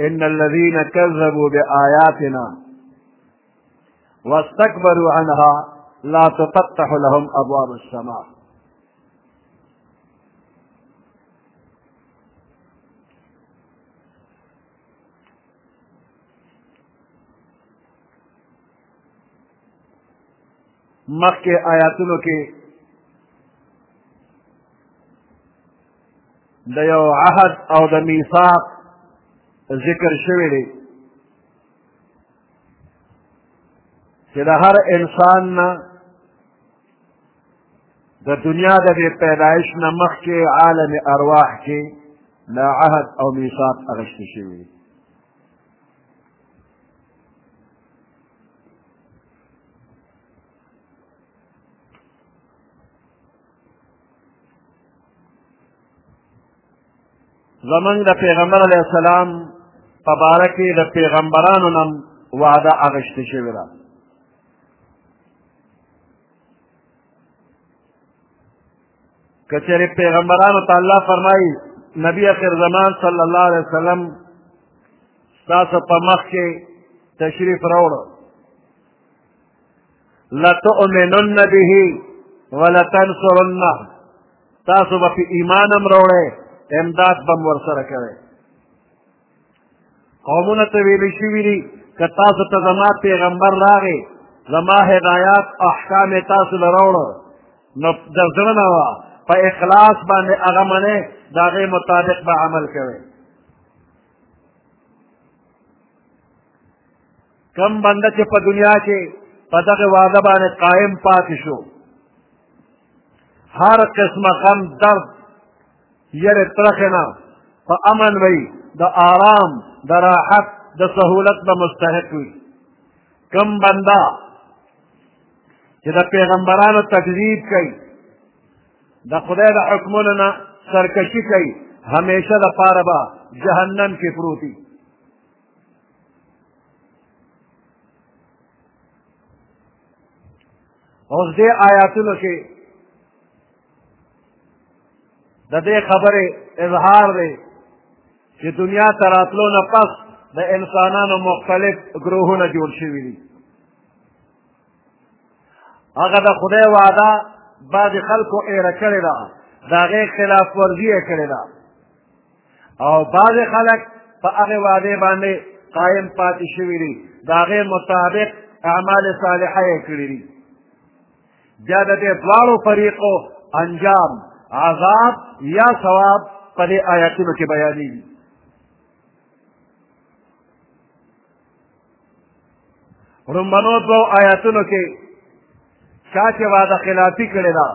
ان الذين كذبوا بآياتنا واستكبروا عنها لا تفتح لهم ابواب السماء مخ کے آیاتونو کې د یو عهد او د میثاق ذکر شوی دی چې د هر انسان نه د دنیا د بې پیدایش نه مخکې عالم ارواح کې دا عهد او میثاق اخیستل شوی دی زمونږ د پیغمبر علیه السلام په باره کې د پیغمبرانو نه وعده اخیستې شوې ده که چېرې پیغمبرانو ته الله فرمایي نبی اخر زمان صلی الله علیه وسلم ستاسو په مخ کې تشریف راوړو لتؤمنن به ولتنصرنه تاسو به په ایمان هم راوړی امداد به هم ورسره کوئ قومونه ته ویل شوي دي که تاسو ته زما پیغمبر راغی زما هدایات احکام تاسو له راوړو نو د زړه نه وه په اخلاص باندې هغه منې د هغې مطابق به عمل کوئ کم بنده چې په دنیا کې په دغه وعده باندې قایم پاتې شو هر قسمه غم درد یره ترخه نه په امن وي د آرام د راحت د سهولت به مستحق وي کم بنده چې د پیغمبرانو تکذیب کوي د خدای د حکمونو نه سرکشي کوي همیشه د پاره به جهنم کې پروتي اوس دې آیاتونو کې د دې خبرې اظهار دی چې دنیا ته راتلو نه پس د انسانانو مختلف ګروهونه جوړ شوي دي هغه د خدای وعده بعضې خلکو ایره کړې ده د هغې خلاف ورزي یې کړې ده او بعض خلک په هغه وعده باندې قائم پاتې شوي دي د هغې مطابق اعمال صالحه یې کړي دي بیا د دې دواړو فریقو انجام عذاب یا ثواب په دې آیاتونو کې بیانېږي رومبنو دو آیاتونو کې چا چې وعده خلافي کړې ده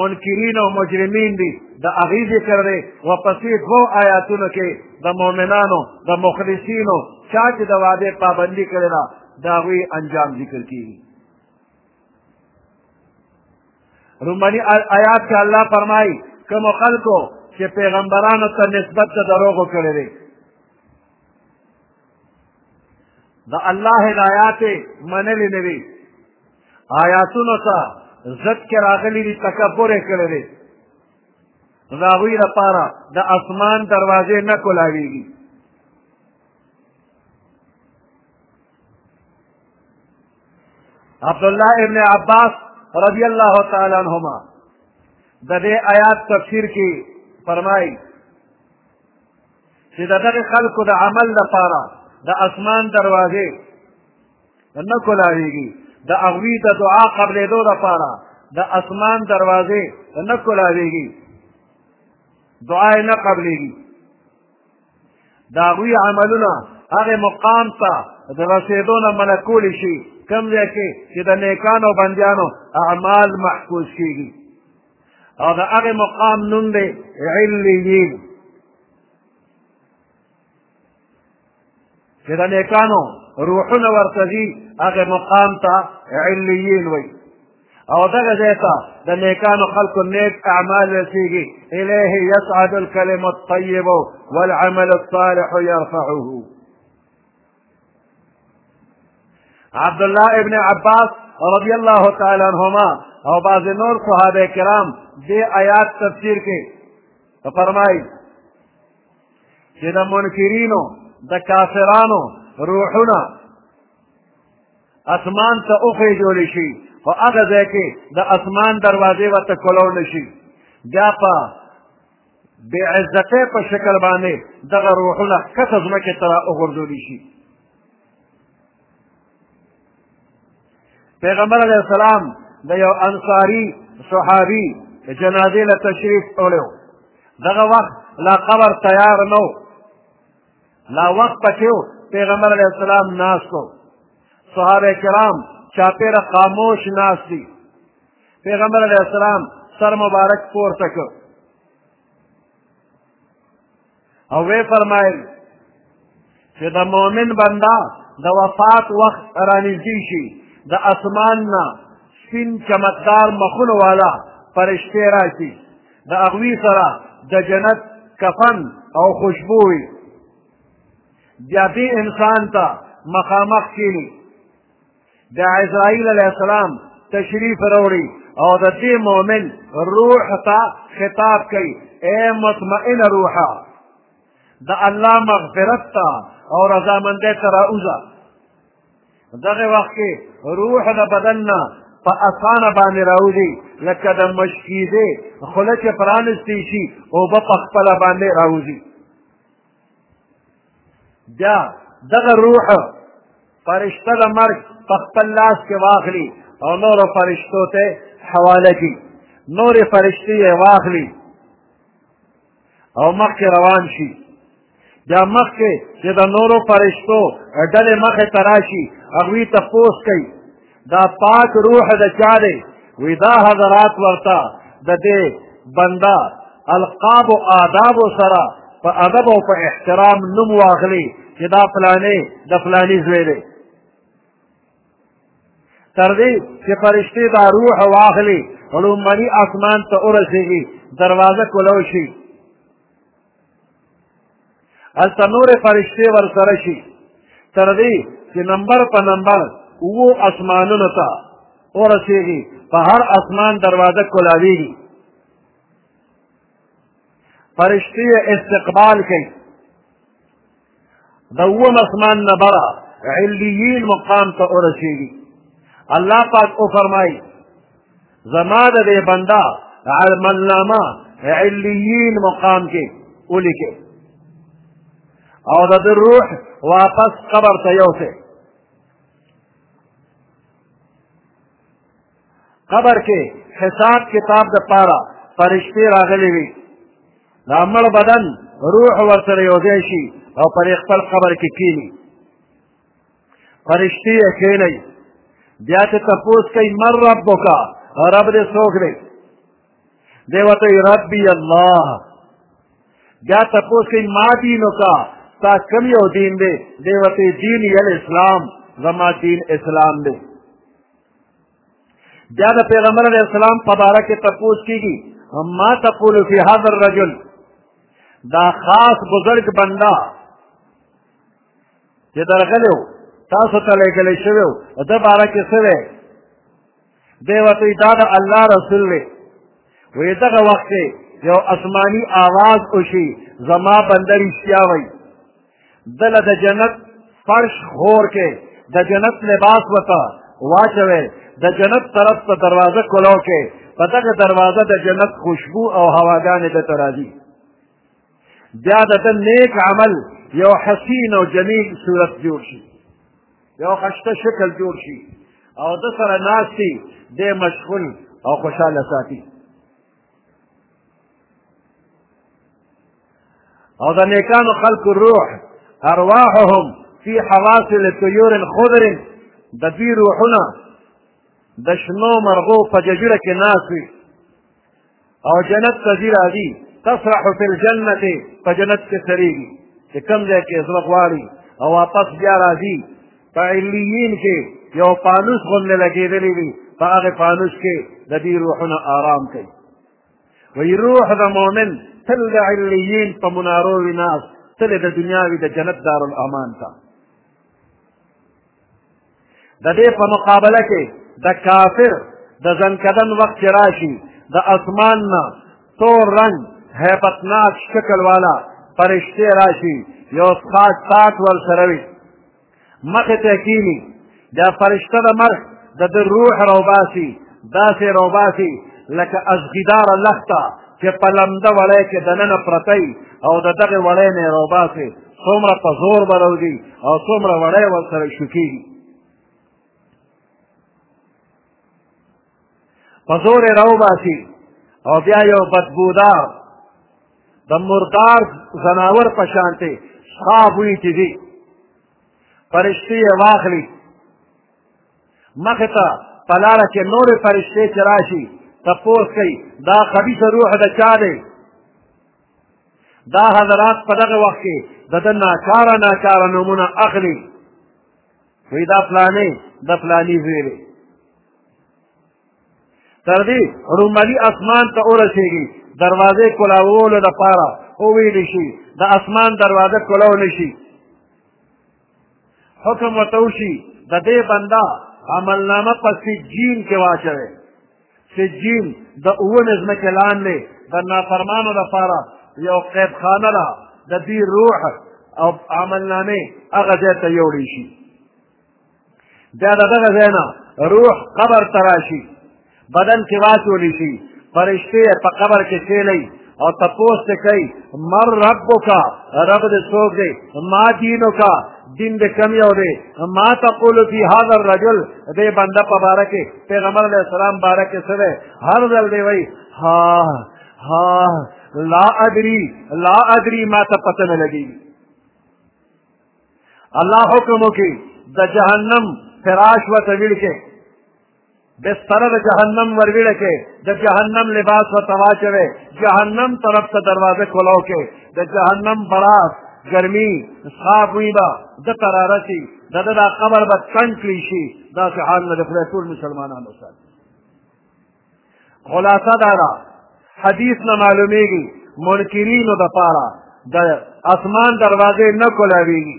منکرین او مجرمین دي د هغې ذکر دی ورپسې دوو آیاتونو کې د مؤمنانو د مخلصینو چا چې د وعدې پابندي کړې ده د هغوی انجام ذکر کېږي رومني آیات کې الله فرمایي کومو خلکو چې پیغمبرانو ته نسبت د دروغو کړی دی د الله هدایات منلې نه وي آیاتونو ته زد کې راغلي دي تکبر یې کړی دی د هغوی لپاره د اسمان دروازې نه کولاویږي عبدالله ابن عباس رضی الله تعالی عنهما د دې آیات تفسیر کې فرمایي چې د دغه خلکو د عمل لپاره د اسمان دروازې نه کولاویږي د هغوی د دعا قبلېدو لپاره د اسمان دروازې نه کولاویږي دعا یې نه قبلېږي د هغوی عملونه هغې مقام ته د رسېدو نه منع کولی شي کوم ځای کې چې د نیکانو بندیانو اعمال محفوظ کېږي او د هغه مقام نوم دی علیین چې د نیکانو روحونه ورته ځي هغه مقام ته علیین وایي او دغه ځای ته د نیکانو خلکو نیک اعمال رسیږي الیه یصعد الکلم الطیب والعمل الصالح یرفعه عبد الله ابن عباس رضی الله تعالی عنهما او بعض نور صحابه کرام دې آیات تفسیر کې فرمایي چې د منکرینو د کافرانو روحونه اسمان ته اوخې جوړې شي خو هغه ځای کې د اسمان دروازې ورته کولو نه شي بیا په بې عزتۍ په شکل باندې دغه روحونه ښکته ځمکې ته را وغورځولی شي پیغمبر علیه السلام د یو انصاري صحابي د جنازې له تشریف وړی دغه وخت لا قبر تیار نه لا وخت پکې و پیغمبر علیه السلام ناست و صحابه کرام چاپېره خاموش ناست دي پیغمبر علیه السلام سر مبارک پورته کړ او وی فرمایل چې د مؤمن بنده د وفات وخت رانږدې شي د اسمان نه سپین چمکدار مخونو والا فرشتې راشي د هغوی سره د جنت کفن او خوشبو وي بیا دې انسان ته مخامخ کینی د عزرائیل علیه السلام تشریف راوړي او د دې مؤمن روح ته خطاب کوي اے مطمئن روحه د الله مغفرت ته او رضامندۍ ته راوځه دغه وخت کې روح د بدن نه په اسانه باندې راوځي لکه د مشکیزې خوله چې پرانستی شي اوبه په خپله باندې راوځي بیا دغه روح فرشته د مرګ په خپل لاس کې واخلي او نورو فرشتو ته حواله کړي نورې فرشتې یې واخلي او مخکې روان شي بیا مخکې چې د نورو فرشتو ډلې مخې ته راشي هغوی ته پوس کوي دا پاک روح د چا دی وی دا حضرات ورته د دې بنده القاب او آداب سره په ادب او په احترام نوم واخلي چې دا فلانې د فلاني زوی دی تر دې چې فرشتې دا روح واخلي علومري اسمان ته ورسېږي دروازه کولو شي هلته نورې فرشتې ورسره شي تر دې چې نمبر په نمبر اوو اسمانونو ته ورسېږي په هر اسمان دروازه کولاوېږي فرشتې استقبال کوي د اووم اسمان نه بره علیین مقام ته ورسېږي الله پاک وفرمایي زما د دې بنده علمنامه علیین مقام کې ولیکې او د ده روح واپس قبر ته یوسې قبر کې حساب کتاب د پاره فرشتې راغلي وي دا مړ بدن روح ورسره یوځای شي او پر خپل قبر کې کینی فرشتې یې کینی بیا ته تپوس کوي من ربک رب دې څوک دی دی ورته ربي الله بیا تپوس کوي ما دینک ستا کوم یو دین دی دی ورته دین یې اسلام زما دین اسلام دی بیا د پیغمبر علیه السلام په باره کې تپوس کېږي ما تقول فی هذا الرجل دا خاص بزرګ بنده چې درغلی و تاسو ته لېږلی شوی و د ده باره کې څه دی دی ورته دا د الله رسول دی وایي دغه وخت کې یو اسماني آواز وشي زما بنده رښتیا وایي دله د جنت فرش خور کې د جنت لباس وته واچوي د جنت طرف ته دروازه کولو کې په دغه دروازه د جنت خوشبو او هواګانې د ترازی بیا د نیک عمل یو حسین او جمیل صورت جوړ شي یو خشته شکل جوړ شي او د سره ناستی د مشغول او خوشاله ساتي او د نیکانو خلق روح ارواحهم فی حواصل طیور خضر د دوی روحونه د شنو مرغو په ججره کې ناست وي او جنت ته ځي راځي تسرح فی الجنة په جنت کې سریږي چې کوم ځای کې زړه غواړي او واپس بیا راځي په علیین کې یو پانوس غوندې لګېدلی وي په هغې پانوس کې د دې روحونه آرام کوي وی روح د مؤمن تل د علیین په منارو وي ناست تل د دنیا وي د جنت دار الامان ته د دې په مقابله کې د کافر د ځنکدن وخت چې راشي د اسمان نه تور رنګ هیبتناک شکل والا فرشتې راشي یو خاص ساعت ورسره وي مخې ته کینی دا فرشته د مرګ د ده روح راوباسي داسې راوباسي لکه ازغیدار لخته چې په لمده وړی کې دننه پرتی او د دغې وړی نه یې راوباسې څومره په زور به راوځي او څومره وړی ورسره شوکېږي په زور یې راوباسي او بیا یو بدبودار د مردار ځناور په شانتې سا بوی چې دي فرشتې یې واخلي مخې ته په لاره کې نورې فرشتې چې راشي تپوس کوي دا خبیثه روح د چا دی دا حضرات په دغه وخت کې د ده ناچاره ناچاره نومونه اخلي وی دا فلانی د فلانی زوی دی تر دې رومالي اسمان ته ورسېږي دروازې کولاوولو دپاره وویل شي د اسمان دروازه کولاو نه شي حکم ورته وشي د دې بنده عملنامه په سجین کې واچوي سجین د اوومې ځمکې لاندې د نافرمانو لپاره یو قیدخانه ده د دې روح او عملنامې هغه ځای ته یوړی شي بیا د دغه ځای نه روح قبر ته راشي بدن کې واچولی شي فرشتې په قبر کې کښېنوي او تپوس ته کوي مر ربک رب دې څوک دی ما دینک دین دې کم یو دی ما تقول فی هذا الرجل دې بنده په باره کې پیغمبر علیه السلام باره کې څه دی هر ځل دی وایي ها ها لا ادری لا ادری ما ته پته نه لګېږي الله حکم وکړي د جهنم فراش و طویل کې بستر د جهنم ورویړه کې د جهنم لباس ورته واچوي جهنم طرف ته دروازه کولاو کې د جهنم براس ګرمي صاحب وي به د قراره شي د د قبر به تنګ کړي شي دا چې حال نه خدای ټول مسلمانانو سره خلاصه دا ده حدیث نه معلومیږي منکرینو د پاره د اسمان دروازې نه کولاویږي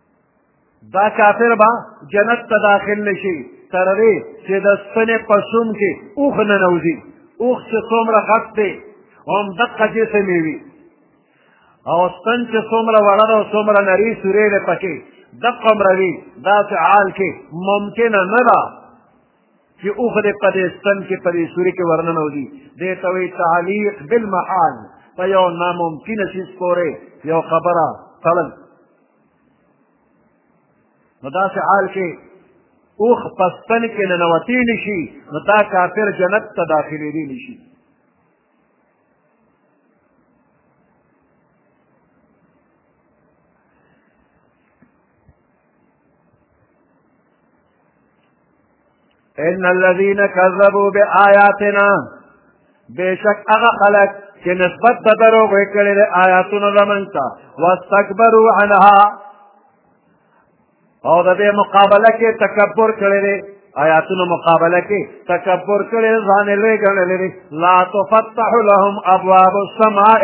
دا کافر به جنت ته داخل نشي تر دې چې د ستنې په سوم کې اوښ ننوځي اوښ چې څومره غټ دی همدقه جسم یې وي او ستن چې څومره وړه ده او څومره نري سورې دی پکې دقه عمره وي داسې حال کې ممکنه نه ده چې اوښ دې په دې ستن کې په دې سوري کې ورننوځي دې ته وایي تعلیق بالمحال په یو ناممکنه څیز پورې یو خبره تړل نو داسې حال کې اوښ په ستن کې ننوتی نه شي نو دا کافر جنت ته داخلېدی نه شي ان الذين كذبوا بآياتنا بشك هغه خلق چې نسبت د دروغ یې کړی دی آیاتونو زمونږ ته واستکبروا عنها او د دې مقابله کې تکبر کړی دی آیاتونو مقابله کې تکبر کړی ځان یې لوی ګڼلی دی لا تفتح لهم ابواب السماء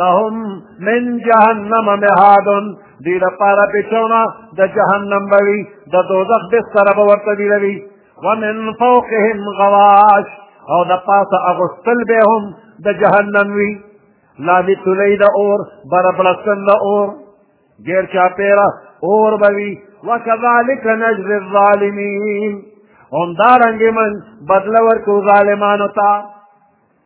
لهم من جهنم مهاد دی لپاره پیچونه د جهنم بوي د دوزخ بستر به ورته ویلوي ومن فوقهم غواش او د پاسه اغوستل به هم د جهنم وي لاندې تولۍ د اور بره بړستن د اور ګیر چاپېره اور به وي وکذلک نجزي الظالمین همدارنګې من بدله ورکو ظالمانو ته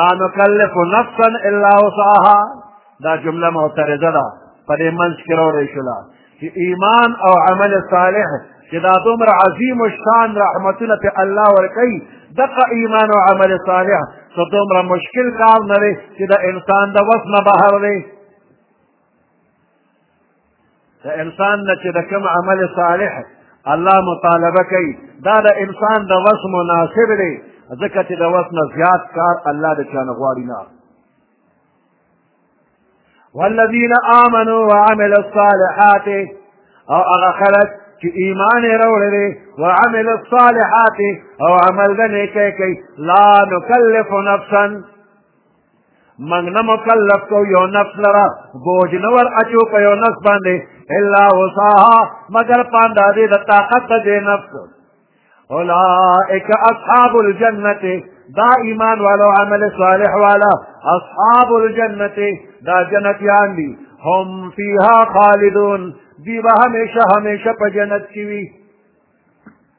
لا نکلف نفسا الا وسعها دا جمله معترضه ده په دې منځ کې راوړی شوله چې ایمان او عمل صالح چې دا دومره عظیم الشان رحمتونه په الله ورکوي دغه ایمان او عمل صالح څه دومره مشکل کار نه دی چې د انسان د وس نه بهر دی د انسان نه چې د کوم عمل صالح الله مطالبه کوي دا د انسان د وس مناسب دی ځکه چې د وس نه زیات کار الله د چا نه غواړي نه والذین آمنوا وعملوا الصالحات او هغه خلک چې ایمان یې راوړی دی وعمل الصالحات او عمل د نیکۍ کوي لا نکلف نفسا من نه مکلف کو یو نفس لرا بوج نور اچو په یو نفس باندې الا وصاها مگر پاندا دې د طاقت دې نفس اولئک اصحاب الجنه دا ایمان والو عمل صالح والا اصحاب الجنه دا جنتیان دي هم فیها خالدون دی به همیشه همیشه په جنت کې وي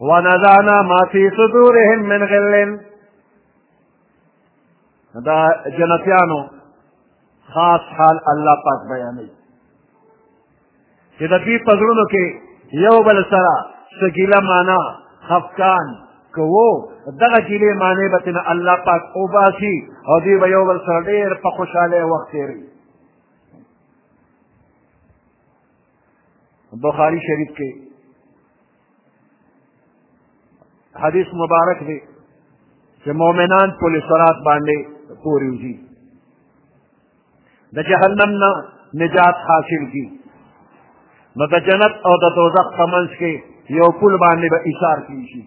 ونزعنا ما في صدورهم من غل دا جنتیانو خاص حال الله پاک بیانوي چې د دوی په زړونو کې یو بل سره څه ګیله معنا خفقان کوو دغه ګیلې معنی به تېنه الله پاک وباسي او دوی به یو بل سره ډېر په خوشحالۍ وخت تېروي بخاری شریف کې حدیث مبارک دی چې مؤمنان پل صراط باندې پوري وځي د جهنم نه نجات حاصل کی نو د جنت او د دوزخ په منځ کې یو پل باندې به ایثار کیږي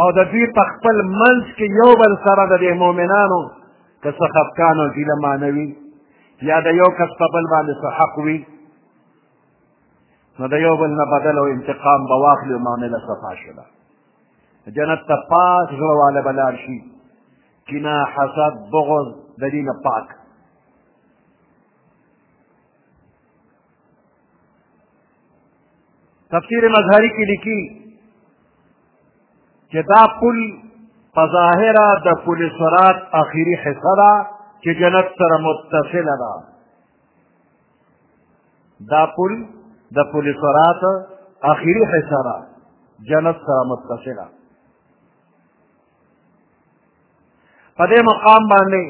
او د دوی په خپل منځ کې یو بل سره د دې مؤمنانو که څه خفقان او ګیله مانه وي یا د یو کس په بل باندې څه حق وي نو د یو بل نه بدل او انتقام به واخلي او معامله صفا شوله جنت ته پاک زړه والا به لاړ شي کینه حسد بغض د دې نه پاک تفسیر مظهری کې لیکي چې دا پل په ظاهره د پل صراط اخري حصه ده چې جنت سره متصله ده دا پل د پل صراط اخري حصه ده جنت سره متصله په دې مقام باندې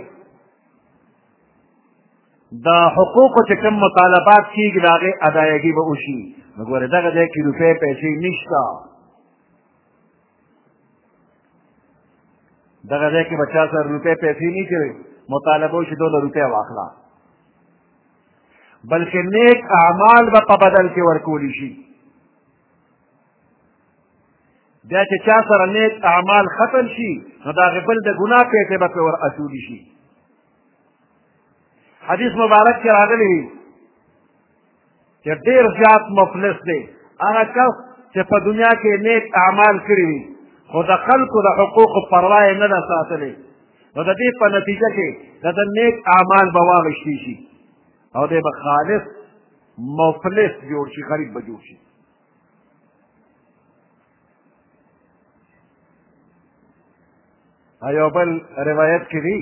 د حقوقو چې کوم مطالبات کېږي د هغې ادایګي به وشي نو ګوره دغه ځای کې روپۍ پیسې نشته دغه ځای کې به چا سره روپۍ پیسې نه کوي مطالبه وشي دوله روپۍ واخله بلکې نیک اعمال به په بدل کې ورکولی شي بیا چې چا سره نیک اعمال ختم شي نو د هغې بل د ګناه پیسې به پرې ور اچولی شي حدیث مبارک کې راغلی دی چې ډېر زیات مفلس دی هغه کس چې په دنیا کې نیک اعمال کړي وي خو د خلکو د حقوقو پروا یې نه ده ساتلې نو د دې په نتیجه کې د ده نیک اعمال به واغشتی شي او دی به خالص مفلس جوړ شي غریب به جوړ شي ایو بل روایت کې دی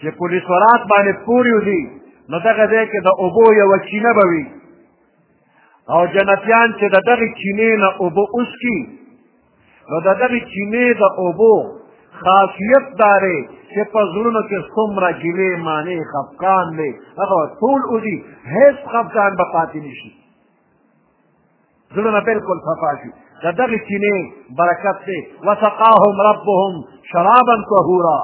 چې پولیس ورات باندې پوری ودی نو دغه ځای کې د اوبو یو چینه به وي او جنتیان چې د دغه چینې نه اوبه اوسکي نو د دغه چینې د اوبو خاصیت داره چې په زړونو کې څومره ګیلې معنې خفقان دی هغه ټول ودي هیڅ خفقان به پاتې نشي زړونه بالکل صفا شي د دغې چینې برکت دی وسقاهم ربهم شرابا طهورا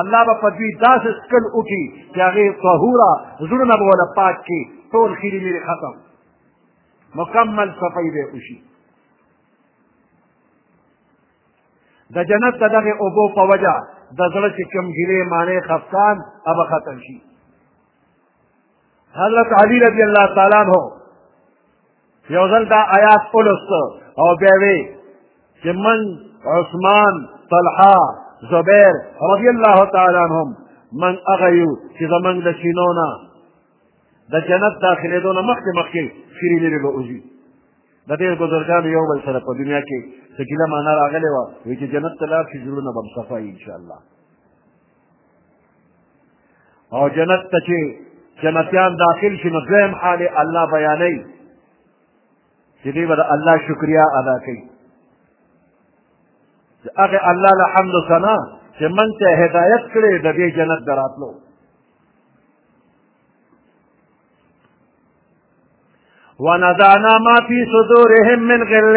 الله به په دوی داسې څکل وکړي چې هغې طهورا زړونه به وله پاک کړي ټول خیري میرې ختم مکمل صفائی به وشي د جنت د دغې اوبو په وجه د زړه چې کوم ګیرې معنی خفقان هغه ختم شي حضرت علی رضی الله تعالی عنہ یو ځل دا آیات ولست او بیا وی چې من عثمان طلحه زبیر رضی الله تعالی عنهم من هغه یو چې زمونږ د سینو نه د جنت داخلېدو نه مخکې مخکې سیري لرې به وځي د دې بزرګانو یو بل سره په دنیا کې څه ګیله معنا راغلې وه وایي چې جنت ته لاړ شي زړونه به هم صفا انشاءالله او جنت ته چې جنتیان داخل شي نو دویم حال الله بیانوي چې دوی به د الله شکریا ادا کوي د هغې الله له حمد و ثنا چې موږ ته هدایت کړی د دې جنت د راتلو ونزعنا ما في صدورهم من غل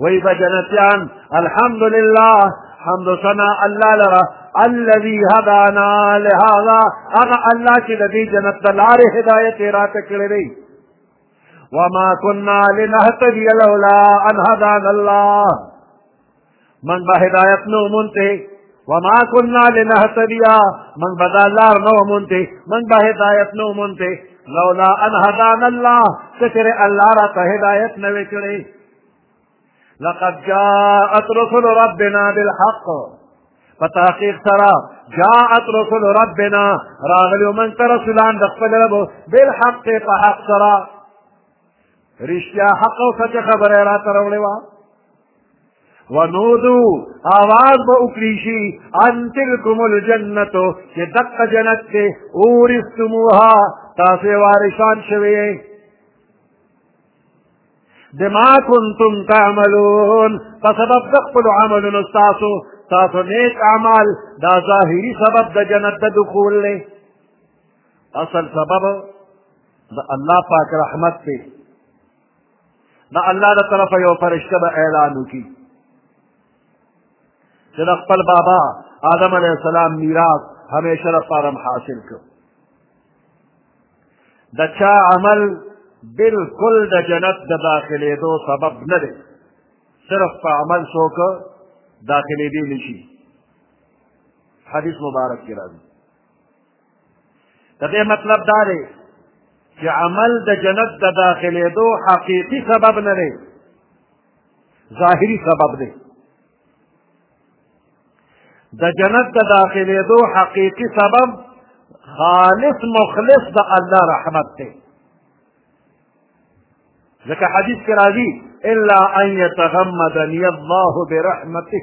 وی به جنتیان الحمدلله حمد و ثنا الله لره الذي هدانا لهذا هغه الله چې د دې جنت د لارې هدایت یې راته کړی دی وما كنا لنهتدي لولا ان هدانا الله من به هدایت نو مونته وما كنا لنهتدي من بدا لار نو مونته من به هدایت نو مونته لولا ان هدانا الله کچره الله راته هدایت نه وکړي لقد جاءت رسل ربنا بالحق په تحقیق سره جاءت رسل ربنا راغلو من ته رسولان د خپل رب بالحق په حق سره رشتیا حق او سچ خبره را ترولې وا ونودو آواز به وکړي شي ان تلکم الجنه چې دقه جنت ته اورستموها تاسو وارثان شوي بما كنتم تعملون فسبب تقبل عمل نستاسو تاسو نیک اعمال دا ظاهری سبب د جنت د دخول دی اصل سبب د الله پاک رحمت دی د الله د طرفه یو فرشته به اعلان وکړي چې د خپل بابا آدم علیه السلام میراث همیشه لپاره حاصل کړو د چا عمل بالکل د جنت د داخلېدو سبب نه دی صرف په عمل څوک داخلېدی نه شي حدیث مبارک کې راځي د دې مطلب دا دی چې عمل د جنت د داخلېدو حقیقي سبب نه دی ظاهري سبب دی د جنت د داخلېدو حقیقي سبب خالص مخلص د الله رحمت دی ځکه حدیث کې راځي الا ان يتغمدني الله برحمته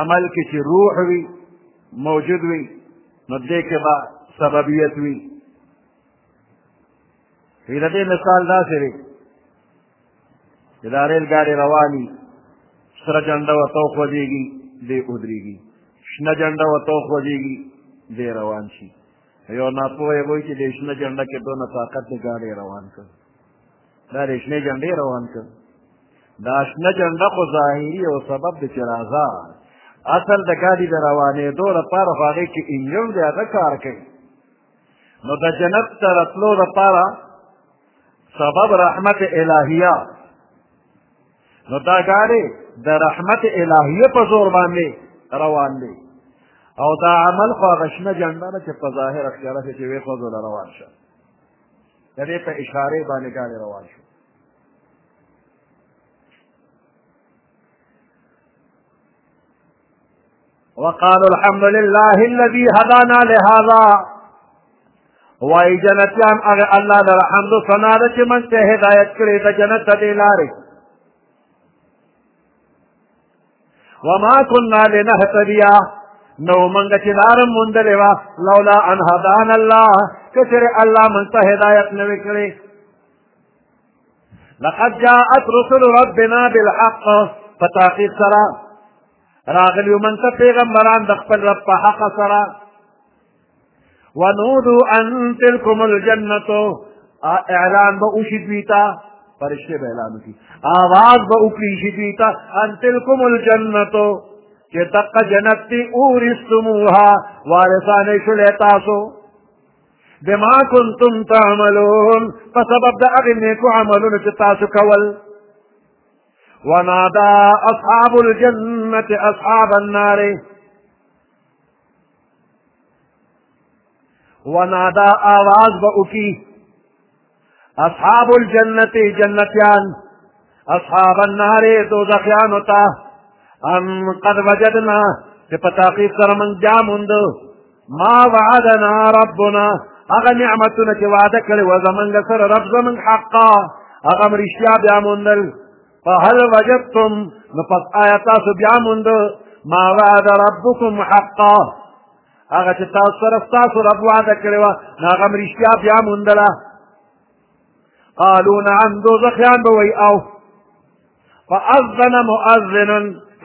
عمل کې چې روح وي موجود وي نو دې کې به سببیت وي وی د دې مثال داسې دی چې دا ریل ګاډي رواني سره جنډه ورته وخوځېږي دی ودرېږي شنه جنډه ورته وخوځېږي دی روان شي یو ناپوهه وایي چې د شنه جنډه کې دونه طاقت دی ګاډی روان کړ دا د شنې جنډې روان کړ دا شنه جنډه خو ظاهري او سبب د چې راځه اصل د ګاډي د روانېدو لپاره خو هغې کې انجن دی هغه کار کوي نو د جنت ته راتلو لپاره سبب رحمت الهیه نو دا ګاډی د رحمت الهیه په زور باندې روان دی او دا عمل خو هغه شنه جنډه ده چې په ظاهره ښکاره شي چې ویې خوځوله روان شه د دې په اشاره باندې ګاډی روان شو وقالوا الحمد لله الذي هدانا لهذا وای جنتیان هغه الله در حمد و ثنا ده چې من ته هدایت کړی د جنت د لارې وما كنا لنهتدي نو منګ چې لار موندلې وا لولا ان هدان الله کثر الله من ته هدایت نه وکړي لقد جاءت رسل ربنا بالحق فتاقي سرا راغلی من ته پیغمبران د خپل رب په حق سره ونودو ان تلکم الجنتو اعلان به وشي دوی ته فرشتې به اعلان وکړي آواز به وکړي شي دوی ته ان تلکم الجنتو چې دقه جنت دي اورثتموها وارثانې شولې تاسو بما کنتم تعملون په سبب د هغې نیکو عملونو چې تاسو کول ونادى أصحاب الجنة أصحاب النار ونادا آواز به وکړي اصحاب الجنت جنتیان اصحاب النار دوزخیانو ته ان قد وجدنا چې په تحقیق سره موږ دا موند ما وعدنا ربنا هغه نعمتونه چې وعده کړې وه زمونږ سره رب زمونږ حقا هغه هم رښتیا بیا موندل فهل وجدتم نو پس آیا تاسو بیا موند ما وعد ربکم حقا هغه چې تاسو سره ستاسو رب وعده کړې وه نو هغه هم رښتیا بیا موندله قالو نعم دوزخیان به وایي او فاذن مؤذن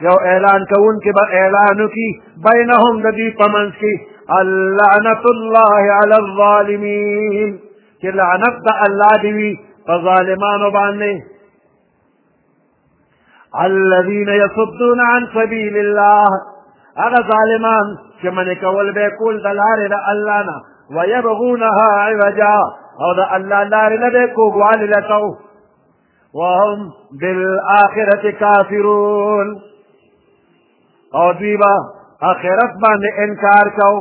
یو اعلان کوونکی به اعلان وکړي بینهم د دوی په منځ کې اللعنة الله على الظالمين چې لعنت د الله دی وي په ظالمانو باندې الذين يصدون عن سبيل الله هغه ظالمان چې منې کول به کول د لارې د الله نه ويبغونها عوجا او د الله لارې نه به کوږوالي لټو وهم بالآخرة کافرون او دوی به آخرت باندې انکار کو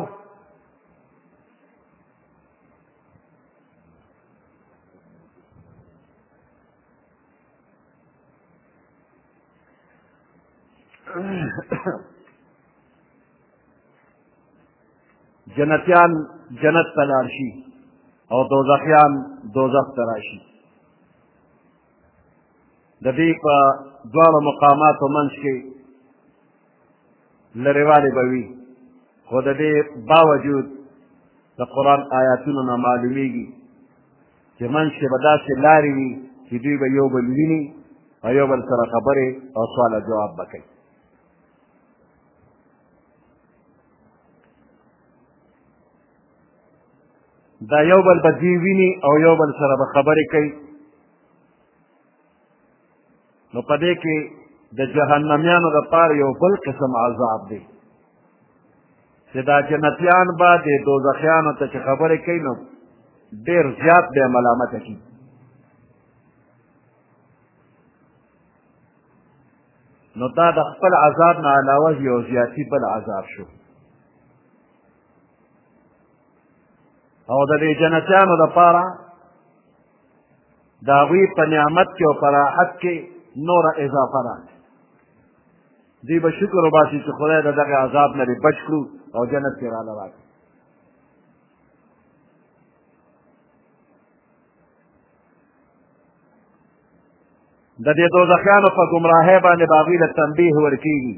جنتیان جنت ته لاړ شي او دوزخیان دوزخ ته راشي د دې په دواړو مقاماتو منځ کې لرېوالی به وي خو د دې باوجود د قرآن آیاتونو نه معلومیږي چې منځ کې به داسې لارې وي چې دوی به یو بل ویني او یو بل سره خبرې او سوال جواب به کوي دا یو بل به دوی ویني او یو بل سره به خبرې کوي نو په دې کې د جهنميانو لپاره یو بل قسم عذاب دی چې دا جنتیان به د دوزخیانو ته چې خبرې کوي نو ډېر زیات به ملامته کړي نو دا د خپل عذاب نه علاوه یو زیاتی بل عذاب شو او د دې جنتیانو لپاره د هغوی په نعمت کې او په راحت کې نوره اضافه راغله دوی به شکر وباسي چې خدای د دغه عذاب نه دې بچ کړو او جنت کې راله راکړي د دې دوزخیانو په ګمراهۍ باندې به هغوی له تنبیه ورکېږي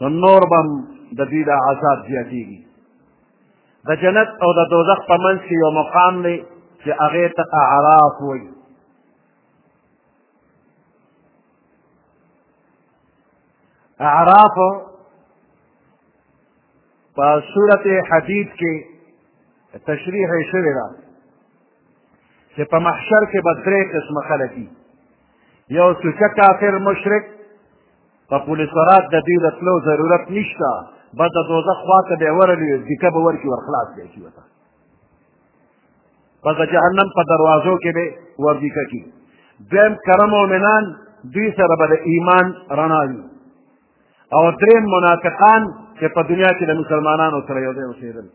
نو نور به هم د دوی دا عذاب زیاتېږي د جنت او د دوزخ په منځ کې یو مقام دی چې هغې ته اعراف وایي اعراف په صورت حدید کې تشریح یې شوې ده چې په محشر کې به درې قسمه خلک یو سوچه کافر مشرک په پولیسورات د دوی د تلو ضرورت نشته بس د دوزخ خوا ته به یې ورلي ځیکه به ورکړي ورخلاص به یې کړي ورته پس د جهنم په دروازو کې به ورځیکه کړي دویم کره مؤمنان دوی سره به د ایمان رڼا وي او دریم منافقان چې په دنیا کې د مسلمانانو سره یو ځای اوسېدل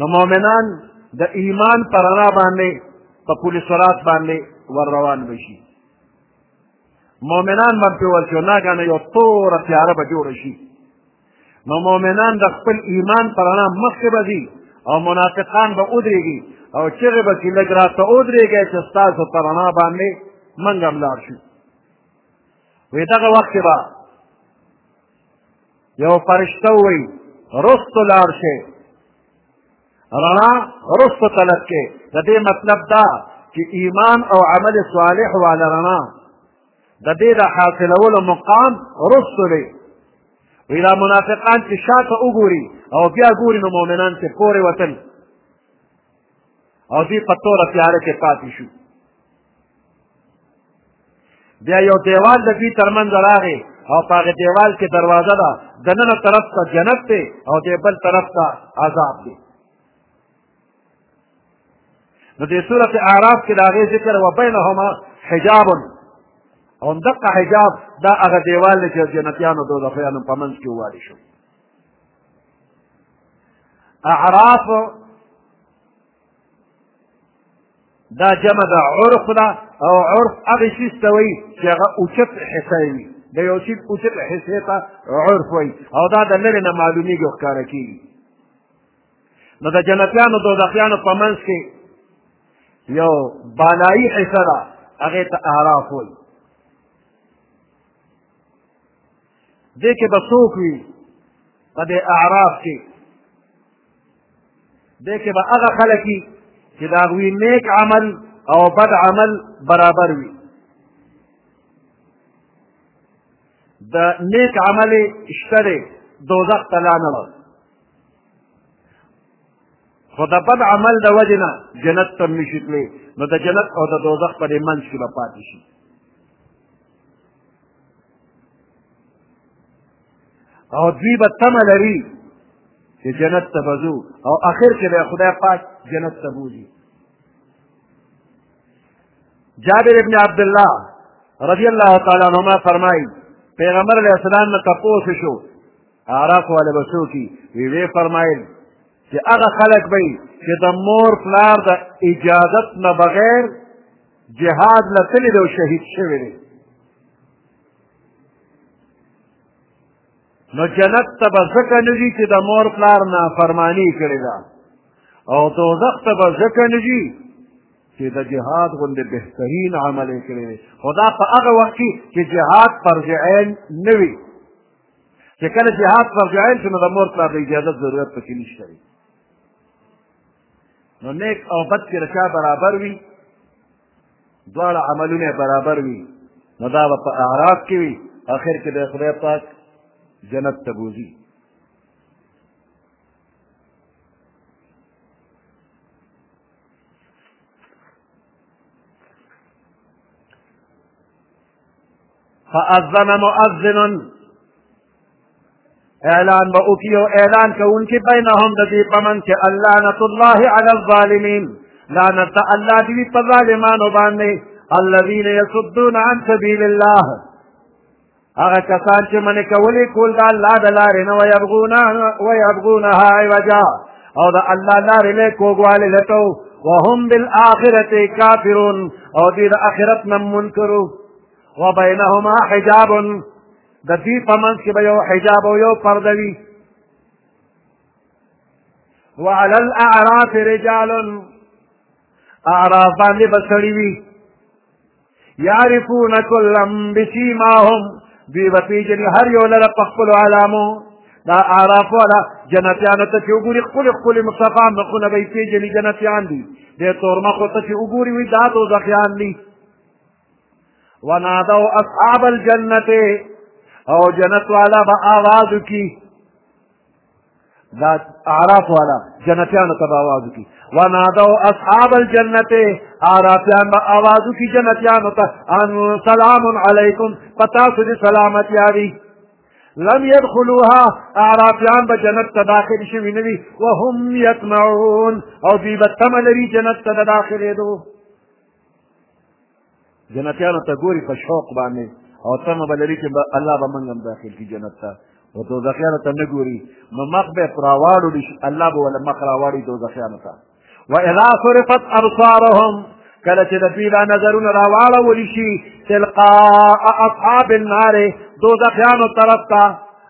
نو مؤمنان د ایمان پر رڼا باندې په پل صراط باندې ور روان بشي مؤمنان باندې ورشو ناګانه یو توره تیاره به جوړه شي نو مؤمنان د خپل ایمان پر رڼا مخکې به ځي او منافقان به ودرېږي او چغې به چې لږ راته ودرېږی چې ستاسو پر رڼا باندې موږ هم لاړ شو وی دغه وخت کې به یو فرشته وی رستو لار شي رڼا رستو طلب کې د دې مطلب دا چې ایمان او عمل صالح والا رڼا د دې د حاصلولو مقام رستو دی وی دا منافقان چې شاته وګوري او بیا ګوري نو مؤمنان چې پورې وتل او دوی په توره تیاره کې پاتې شو بیا یو دیوال د دوی ترمنځ راغی او په هغه دیوال کې دروازه ده دننه طرف ته جنت دی او د بل طرف ته عذاب دی نو د سورة اعراف کې د هغې ذکر و بینهما حجاب او دقه حجاب دا هغه دیوال دی چې جنتیانو دوزخیانو په منځ کې ووالي شو اعراف دا جمع د عرف ده او عرف هغه شي ته وایي چې هغه اوچت حصه وي د یو شي اوچت حصې ته عرف وایي او دا د لرې نه معلومېږي او ښکاره کېږي نو د جنتیانو دوزخیانو په منځ کې یو بالایی حصه ده هغې ته اعراف وایي دې کې به څوک وي په دې اعراف کې دې کې به هغه خلک وي چې د هغوی نیک عمل او بد عمل برابر وي د نیک عمل شته دی دوزخ ته لا نه وړ خو د بد عمل د وجې نه جنت ته هم نشي تللی نو د جنت او د دوزخ په دې منځ کې به پاتې شي او دوی به تمه لري چې جنت ته به ځو او اخر کې به خدای پاک جنت ته بوځي جابر ابن عبدالله رضی الله تعالی عنهما فرمایي پیغمبر علیه السلام نه تپوس شو اعراف والا به څوک وي وی فرمایل چې هغه خلک به چې د مور پلار د اجازت نه بغیر جهاد له تللی دی او شهید شوی دی نو جنت ته به ځکه نه ځي چې د مور پلار نافرماني کړې ده او دوزخ ته به ځکه نه ځي چې د جهاد غوندې بهترین عمل یې کړی دی خو دا په هغه وخت کې چې جهاد فرض عین نه وي چې کله جهاد فرض عین شي نو د مور پلار د اجازت ضرورت پکې نشته نو نیک او بد چې د چا برابر وي دواړه عملونه برابر وي نو دا به په اعراف کې وي آخر کې د خدای پاک جنت ته بوځي فأذن مؤذن اعلان به وکړي او اعلان کوونکي بینهم د دې په منځ کې اللعنة الله علی الظالمین لعنت د الله دې وي په ظالمانو باندې الذین یصدون عن سبیل الله هغه کسان چې منې کولې کول د الله د لارې نه ویبغونها عوجا او د الله لارې نه کوږوالی لټو وهم بالآخرة کافرون او دې د آخرت نه منکرو وبینهما حجاب د دوی په منځ کې به یو حجاب او یو پرده وي وعلى الاعراف رجال اعراف باندې به سړي وي یعرفون کلا بسیماهم دوی به پېژني هر یو لره په خپلو علامو دا اعراف والا جنتیانو ته چې وګوري ښکلې ښکلې مصطفی مخونه به یې پېژني جنتیان دي دې تورمخو ته چې وګوري وي دا دوزخیان دي ونادوا اصحاب الجنة او جنت والا با آواز کی دا اعراف والا جنتیانو ته به آواز وکړي ونادو اصحاب الجنت اعرافیان به آواز وکړي جنتیانو ته ان سلام علیکم په تاسو دې سلامتیا وي لم يدخلوها اعرافیان به جنت ته داخل شوي نه وي وهم یطمعون او دوی به تمه لري جنت ته د داخلېدو جنتیانو ته ګوري په شوق باندې او تمه به لري چې الله به موږ هم داخل کړي جنت ته او دوزخیانو ته نه ګوري نو مخ به یې راواړوړي الله به ورله مخ راواړي دوزخیانو ته واذا صرفت ابصارهم کله چې د دوی دا نظرونه راواړول شي تلقاء اصحاب النار دوزخیانو طرف ته